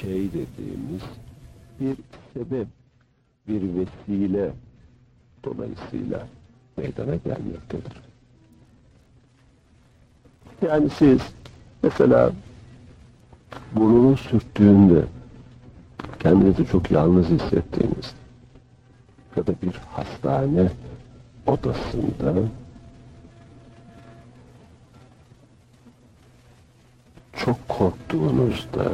şey dediğimiz bir sebep, bir vesile dolayısıyla meydana gelmektedir. Yani siz mesela burnunu sürttüğünde kendinizi çok yalnız hissettiğiniz ya da bir hastane odasında çok korktuğunuzda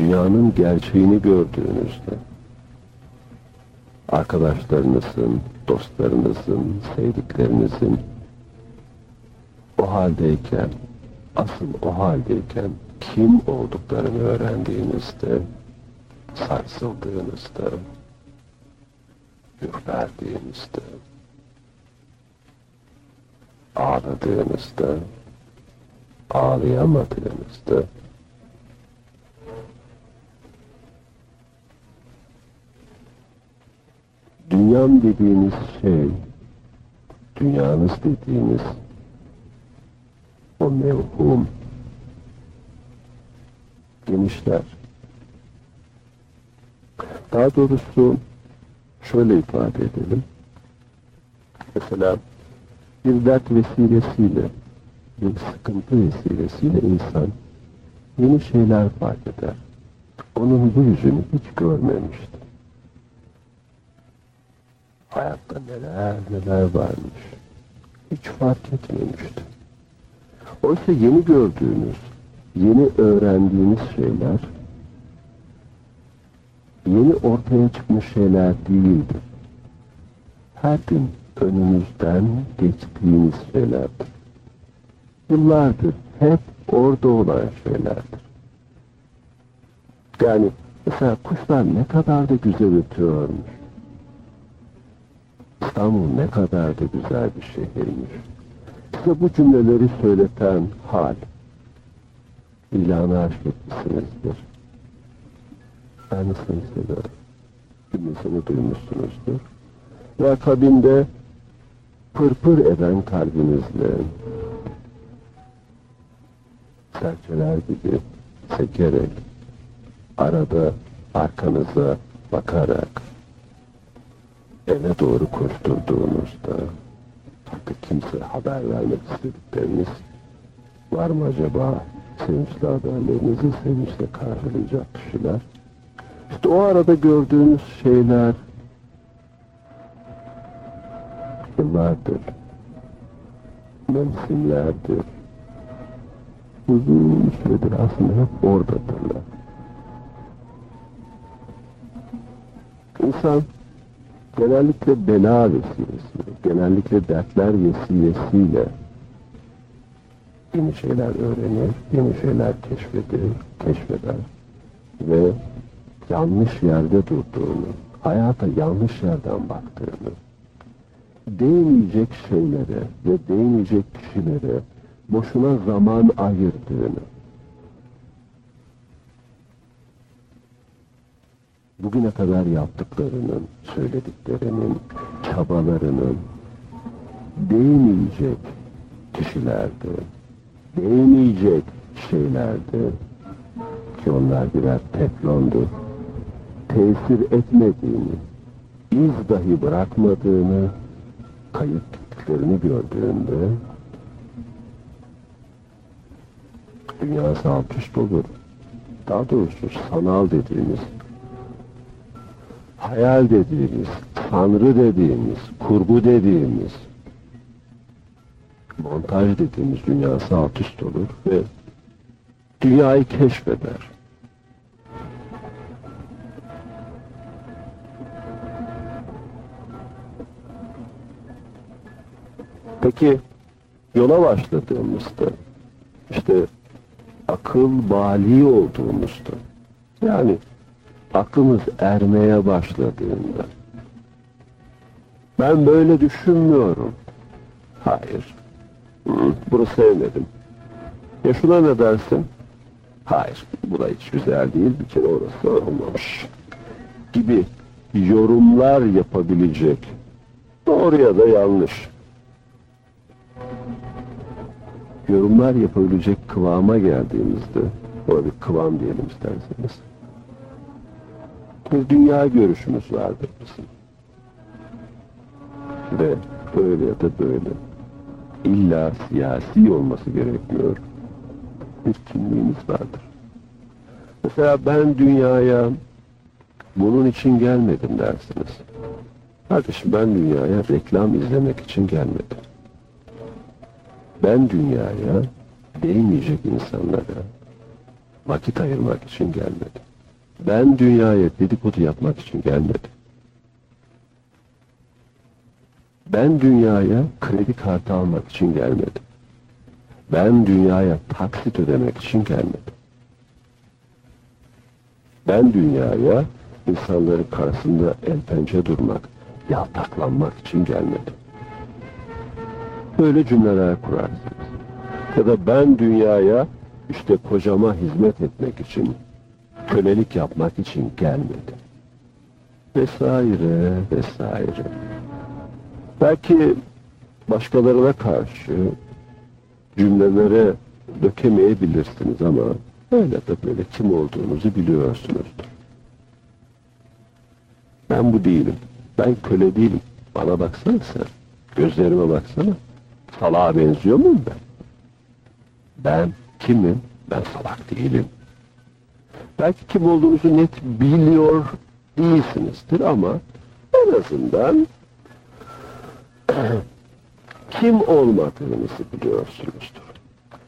dünyanın gerçeğini gördüğünüzde arkadaşlarınızın, dostlarınızın, sevdiklerinizin o haldeyken, asıl o haldeyken kim olduklarını öğrendiğinizde, sarsıldığınızda, ürperdiğinizde, ağladığınızda, ağlayamadığınızda, dünyam dediğiniz şey, dünyanız dediğiniz o mevhum genişler. Daha doğrusu şöyle ifade edelim. Mesela bir dert vesilesiyle, bir sıkıntı vesilesiyle insan yeni şeyler fark eder. Onun bu yüzünü hiç görmemişti. Hayatta neler neler varmış. Hiç fark etmemişti. Oysa yeni gördüğünüz, yeni öğrendiğiniz şeyler yeni ortaya çıkmış şeyler değildir. Her gün önünüzden geçtiğiniz şeylerdir. Yıllardır hep orada olan şeylerdir. Yani mesela kuşlar ne kadar da güzel ötüyormuş. İstanbul ne kadar da güzel bir şehirmiş. Size bu cümleleri söyleten hal, ilanı aşk etmişsinizdir. Nasıl hissediyorum? Cümlesini duymuşsunuzdur. Ve akabinde pırpır eden kalbinizle serçeler gibi sekerek arada arkanıza bakarak eve doğru koşturduğunuzda artık kimse haber vermek istedikleriniz var mı acaba? Sevinçli haberlerinizi sevinçle karşılayacak kişiler. İşte o arada gördüğünüz şeyler yıllardır, mevsimlerdir, uzun süredir aslında hep oradadırlar. İnsan genellikle bela vesilesiyle, genellikle dertler vesilesiyle yeni şeyler öğrenir, yeni şeyler keşfedir, keşfeder ve yanlış yerde durduğunu, hayata yanlış yerden baktığını, değmeyecek şeylere ve değmeyecek kişilere boşuna zaman ayırdığını, bugüne kadar yaptıklarının, söylediklerinin, çabalarının değmeyecek kişilerde, değmeyecek şeylerde ki onlar birer teflondu, tesir etmediğini, iz dahi bırakmadığını, kayıp gittiklerini gördüğünde dünyası alt üst olur. Daha doğrusu sanal dediğimiz, hayal dediğimiz, tanrı dediğimiz, kurgu dediğimiz, montaj dediğimiz dünyası alt üst olur ve dünyayı keşfeder. Peki yola başladığımızda işte akıl bali olduğumuzda yani aklımız ermeye başladığında ben böyle düşünmüyorum. Hayır. Bunu sevmedim. Ya şuna ne dersin? Hayır, bu da hiç güzel değil, bir kere orası olmamış. Gibi yorumlar yapabilecek. Doğru ya da yanlış. yorumlar yapabilecek kıvama geldiğimizde, ona bir kıvam diyelim isterseniz, bir dünya görüşümüz vardır bizim. Ve böyle ya da böyle, illa siyasi olması gerekmiyor, bir kimliğimiz vardır. Mesela ben dünyaya bunun için gelmedim dersiniz. Kardeşim ben dünyaya reklam izlemek için gelmedim. Ben dünyaya değmeyecek insanlara vakit ayırmak için gelmedim. Ben dünyaya dedikodu yapmak için gelmedim. Ben dünyaya kredi kartı almak için gelmedim. Ben dünyaya taksit ödemek için gelmedim. Ben dünyaya insanların karşısında el pençe durmak, yaltaklanmak için gelmedim. Böyle cümleler kurarsınız. Ya da ben dünyaya işte kocama hizmet etmek için, kölelik yapmak için gelmedim. Vesaire, vesaire. Belki başkalarına karşı cümlelere dökemeyebilirsiniz ama öyle de böyle kim olduğunuzu biliyorsunuzdur. Ben bu değilim. Ben köle değilim. Bana baksana sen. Gözlerime baksana. Salağa benziyor muyum ben? Ben kimim? Ben salak değilim. Belki kim olduğunuzu net biliyor değilsinizdir ama en azından kim olmadığınızı biliyorsunuzdur.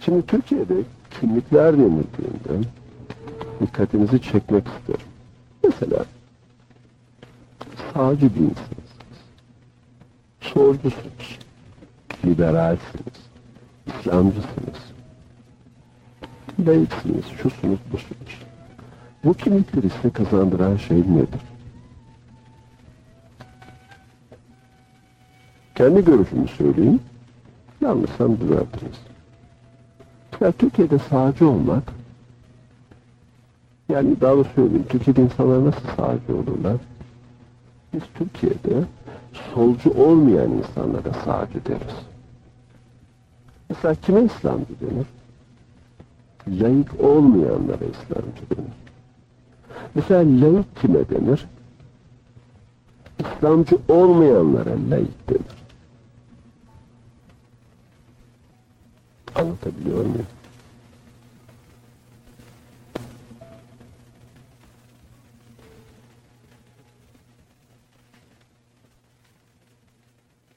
Şimdi Türkiye'de kimlikler denildiğinde dikkatinizi çekmek isterim. Mesela sağcı bir insansınız. Solcusunuz. Liberalsiniz. İslamcısınız. Laiksiniz. Şusunuz, busunuz. Bu kimlikleri size kazandıran şey nedir? Kendi görüşümü söyleyeyim. Yanlışsam düzeltiniz. Ya Türkiye'de sağcı olmak yani daha doğrusu söyleyeyim. Türkiye'de insanlar nasıl sağcı olurlar? Biz Türkiye'de solcu olmayan insanlara sağcı deriz. Mesela kime İslamcı denir? Laik olmayanlara İslamcı denir. Mesela laik kime denir? İslamcı olmayanlara laik denir. Anlatabiliyor muyum?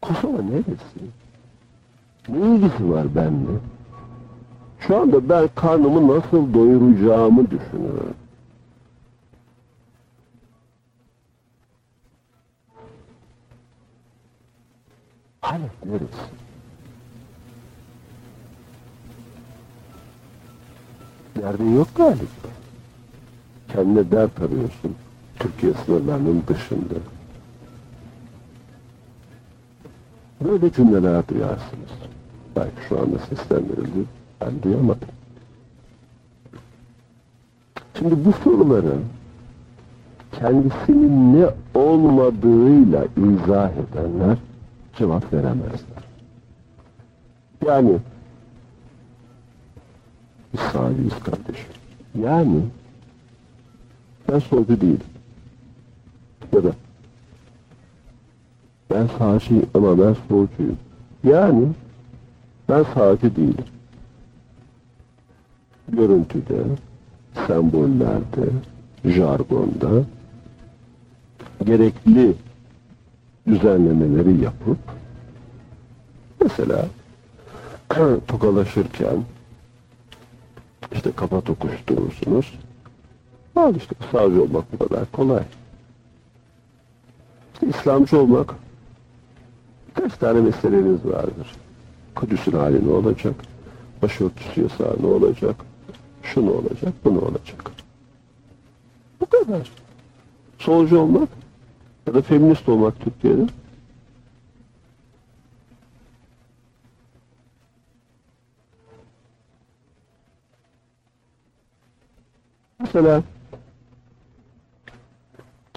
Kosova neresi? Ne ilgisi var benimle? Şu anda ben karnımı nasıl doyuracağımı düşünüyorum. Neresi? Derdin yok galiba. Kendine dert arıyorsun. Türkiye sınırlarının dışında. Böyle cümleler duyarsınız. Belki şu anda seslendirildi. Ben duyamadım. Şimdi bu soruları kendisinin ne olmadığıyla izah edenler cevap veremezler. Yani biz sağcıyız kardeşim. Yani ben solcu değilim. Ya da ben sağcıyım ama ben solcuyum. Yani ben sağcı değilim. Görüntüde, sembollerde, jargonda gerekli düzenlemeleri yapıp mesela tokalaşırken işte kafa tokuşturursunuz. Al işte sağcı olmak bu kadar kolay. İşte İslamcı olmak birkaç tane meseleniz vardır. Kudüs'ün hali ne olacak? Başörtüsü yasağı ne olacak? Şu ne olacak? Bu ne olacak? Bu kadar. Solcu olmak ya da feminist olmak Türkiye'de Mesela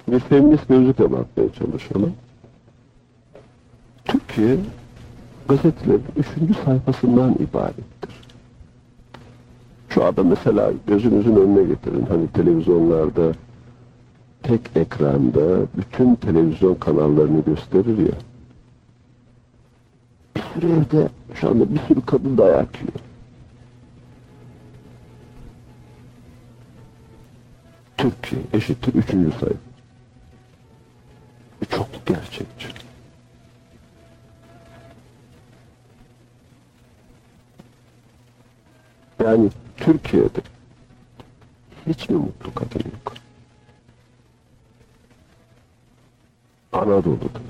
bir feminist gözlükle bakmaya çalışalım. Türkiye gazetelerin üçüncü sayfasından ibarettir. Şu anda mesela gözünüzün önüne getirin. Hani televizyonlarda tek ekranda bütün televizyon kanallarını gösterir ya. Bir sürü evde şu anda bir sürü kadın dayak yiyor. Türkiye eşittir üçüncü sayfa. Bu çok gerçekçi. Yani Türkiye'de hiç mi mutlu kadın yok? Anadolu'da,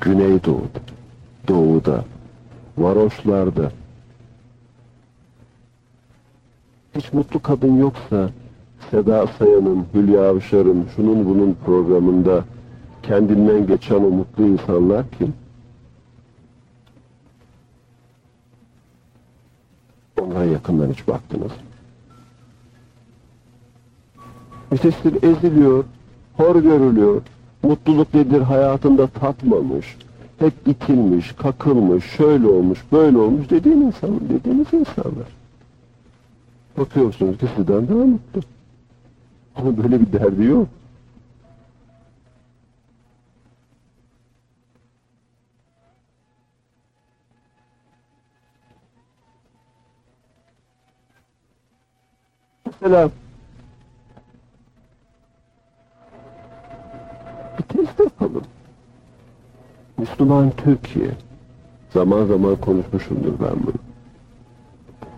Güneydoğu'da, Doğu'da, varoşlarda hiç mutlu kadın yoksa Seda Sayan'ın, Hülya Avşar'ın, şunun bunun programında kendinden geçen o mutlu insanlar kim? Onlara yakından hiç baktınız. Mütesir eziliyor, hor görülüyor, mutluluk nedir hayatında tatmamış, hep itilmiş, kakılmış, şöyle olmuş, böyle olmuş dediğin insan, dediğiniz insanlar. Bakıyorsunuz ki sizden daha mutlu. Ama böyle bir derdi yok. Mesela bir test yapalım. Müslüman Türkiye. Zaman zaman konuşmuşumdur ben bunu.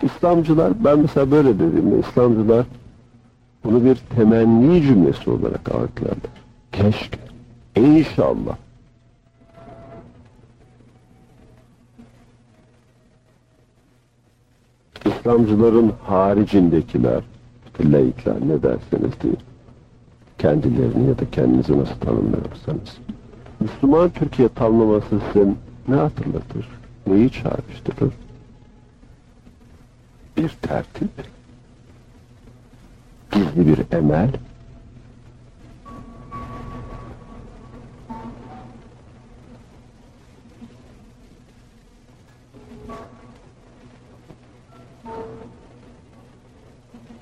İslamcılar, ben mesela böyle dediğimde İslamcılar bunu bir temenni cümlesi olarak algılarlar. Keşke, inşallah. İslamcıların haricindekiler, işte laikler ne derseniz deyin, kendilerini ya da kendinizi nasıl tanımlıyorsanız. Müslüman Türkiye tanımlaması size ne hatırlatır? Neyi çağrıştırır? Bir tertip, gizli bir emel,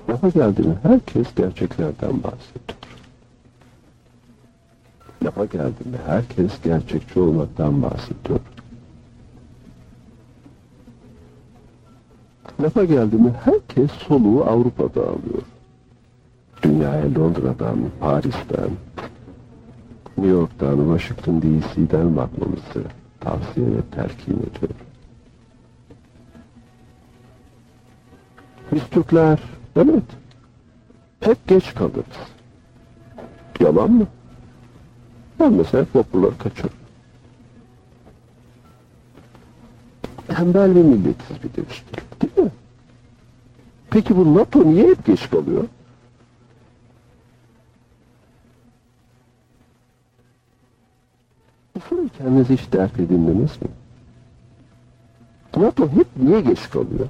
Lafa geldi herkes gerçeklerden bahsediyor. Lafa geldi mi herkes gerçekçi olmaktan bahsediyor. Lafa geldi mi herkes soluğu Avrupa'da alıyor. Dünyaya Londra'dan, Paris'ten, New York'tan, Washington DC'den bakmamızı tavsiye ve telkin ediyor. Biz Türkler, evet, hep geç kalırız. Yalan mı? Ben mesela vapurları kaçırırım. Tembel bir milletiz bir de üstelik, değil mi? Peki bu NATO niye hep geç kalıyor? Bu soruyu kendinize hiç dert edindiniz mi? NATO hep niye geç kalıyor?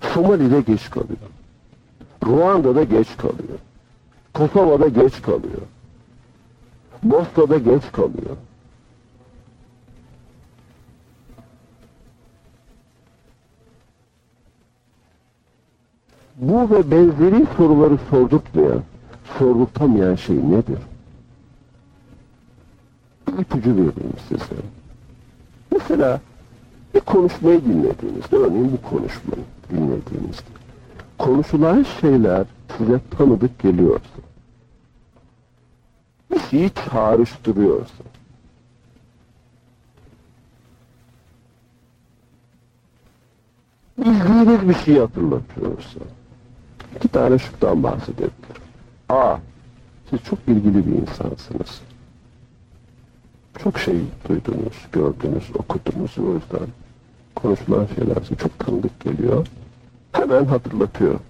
Somali'de geç kalıyor. Ruanda'da geç kalıyor. Kosova'da geç kalıyor. Bosna'da geç kalıyor. Bu ve benzeri soruları sordurtmayan, sordurtamayan şey nedir? Bir ipucu vereyim size. Mesela bir konuşmayı dinlediğinizde, örneğin bu konuşmayı dinlediğinizde, konuşulan şeyler size tanıdık geliyorsa, bir şeyi çağrıştırıyorsa, bildiğiniz bir şey hatırlatıyorsa, iki tane şıktan bahsedebilirim. A. Siz çok ilgili bir insansınız. Çok şey duydunuz, gördünüz, okudunuz. O yüzden konuşulan şeyler size çok tanıdık geliyor. Hemen hatırlatıyor.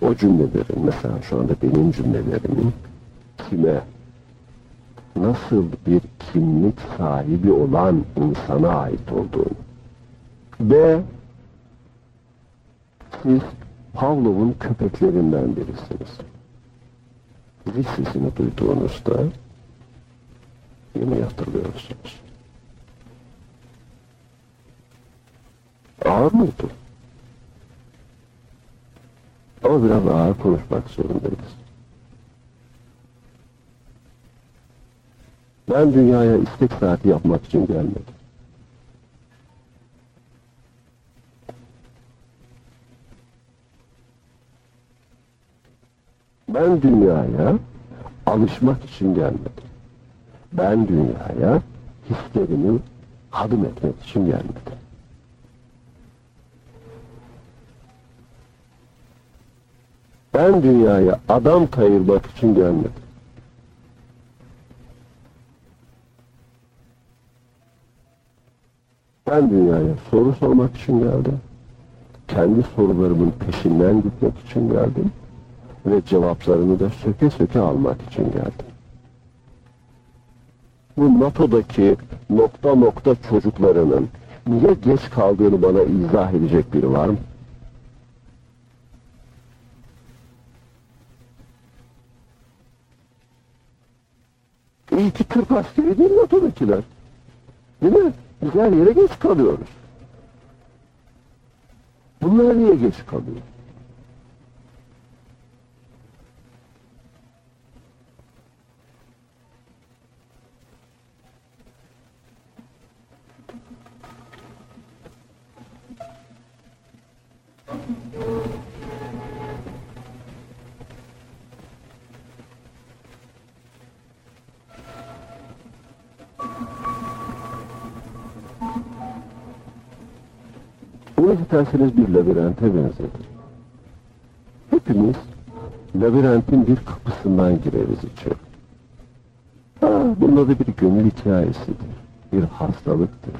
O cümlelerin, mesela şu anda benim cümlelerimin kime, nasıl bir kimlik sahibi olan insana ait olduğunu. B. Siz Pavlov'un köpeklerinden birisiniz. Zil duyduğunuzda yine hatırlıyorsunuz. Ağır mıydı? Ama biraz ağır konuşmak zorundayız. Ben dünyaya istek saati yapmak için gelmedim. Ben dünyaya alışmak için gelmedim. Ben dünyaya hislerimi hadım etmek için gelmedim. Ben dünyaya adam kayırmak için gelmedim. Ben dünyaya soru sormak için geldim. Kendi sorularımın peşinden gitmek için geldim. Ve cevaplarını da söke söke almak için geldim. Bu NATO'daki nokta nokta çocuklarının niye geç kaldığını bana izah edecek biri var mı? İyi ki Türk askeri değil NATO'dakiler. Değil mi? Biz yere geç kalıyoruz. Bunlar niye geç kalıyor? İsterseniz bir labirente benzetir. Hepimiz labirentin bir kapısından gireriz içeri. Ha, bunun adı bir gönül hikayesidir. Bir hastalıktır.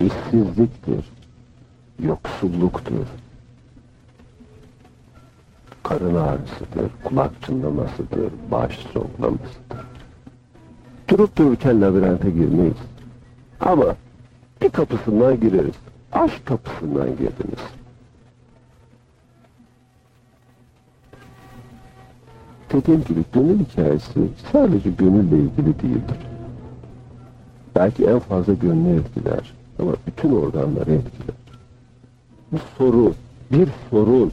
işsizliktir. Yoksulluktur. Karın ağrısıdır, kulak çınlamasıdır, baş soğuklamasıdır. Durup dururken labirente girmeyiz. Ama bir kapısından gireriz. Aşk kapısından girdiniz. Dediğim gibi gönül hikayesi sadece gönülle ilgili değildir. Belki en fazla gönlü etkiler ama bütün organları etkiler. Bir soru, bir sorun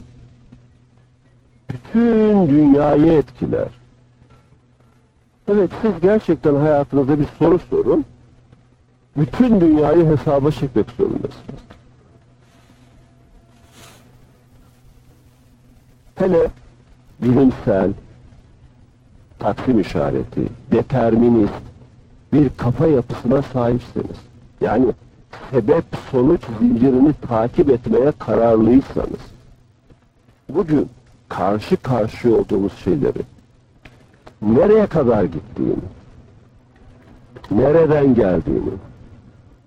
bütün dünyayı etkiler. Evet siz gerçekten hayatınızda bir soru sorun, bütün dünyayı hesaba çekmek zorundasınız. Hele bilimsel, taksim işareti, determinist bir kafa yapısına sahipseniz, yani sebep sonuç zincirini takip etmeye kararlıysanız, bugün karşı karşıya olduğumuz şeyleri nereye kadar gittiğini, nereden geldiğini,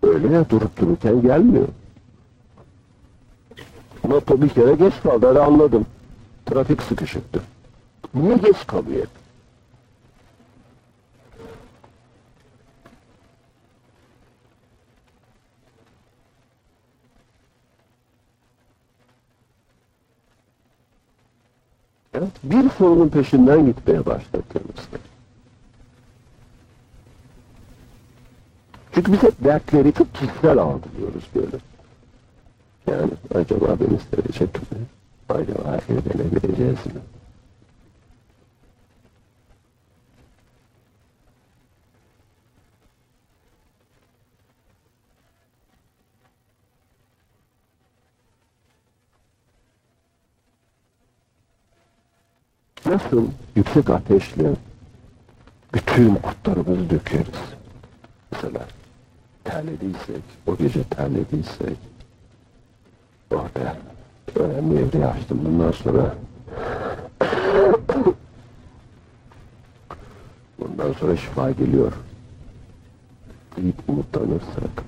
öyle ya durup dururken gelmiyor. NATO bir kere geç kaldı, hadi anladım. Trafik sıkışıktı. Niye geç kalıyor? Evet, bir sorunun peşinden gitmeye başladığımızda. Çünkü biz hep dertleri çok kişisel algılıyoruz böyle. Yani acaba beni sevecek mi? Acaba evlenebileceğiz mi? Nasıl yüksek ateşle bütün kutlarımızı dökeriz. Terlediysek, o gece terlediysek, oh be, önemli evreyi açtım bundan sonra. Bundan sonra şifa geliyor. Deyip umutlanırsak.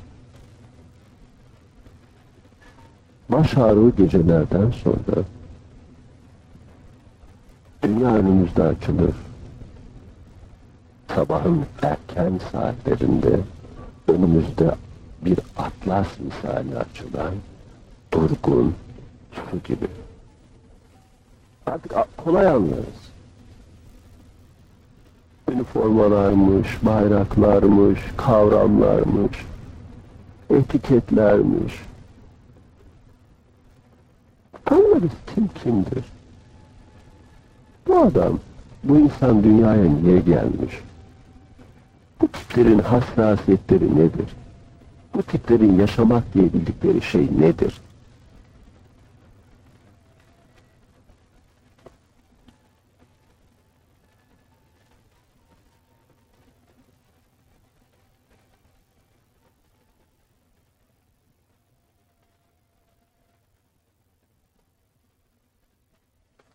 Baş ağrı gecelerden sonra dünya önümüzde açılır. Sabahın erken saatlerinde önümüzde bir atlas misali açılan durgun su gibi. Artık kolay anlarız. Üniformalarmış, bayraklarmış, kavramlarmış, etiketlermiş. Anlarız kim kimdir. Bu adam, bu insan dünyaya niye gelmiş? Bu tiplerin hassasiyetleri nedir? Bu tiplerin yaşamak diye bildikleri şey nedir?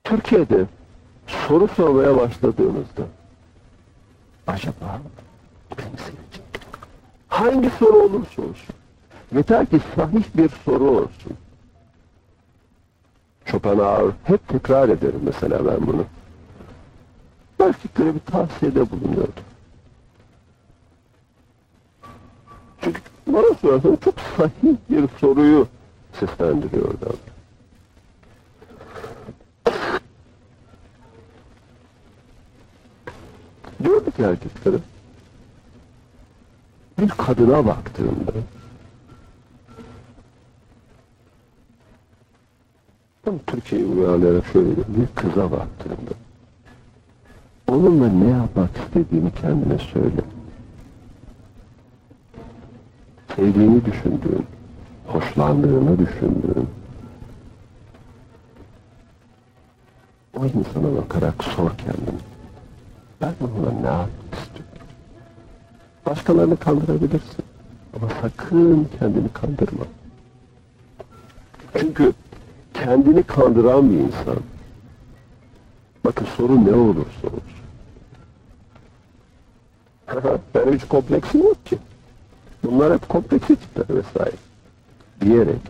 Türkiye'de soru sormaya başladığınızda acaba Hangi soru olursa olsun. Yeter ki sahih bir soru olsun. Schopenhauer hep tekrar ederim mesela ben bunu. Erkeklere bir tavsiyede bulunuyordu. Çünkü bana sorarsanız çok sahih bir soruyu seslendiriyordu. Diyordu ki erkeklere bir kadına baktığımda tam Türkiye'yi uyarlayarak şöyle bir kıza baktığımda onunla ne yapmak istediğini kendine söyle. Sevdiğini düşündüğün, hoşlandığını düşündüğün o insana bakarak sor kendini. Ben onunla ne istiyorum? Başkalarını kandırabilirsin. Ama sakın kendini kandırma. Çünkü kendini kandıran bir insan bakın sorun ne olursa olsun. Benim hiç kompleksim yok ki. Bunlar hep kompleksi tipler vesaire. Diyerek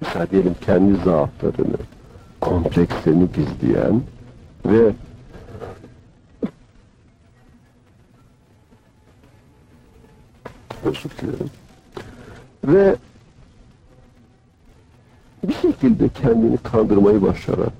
mesela diyelim kendi zaaflarını, komplekslerini gizleyen ve özür dilerim. Ve bir şekilde kendini kandırmayı başaran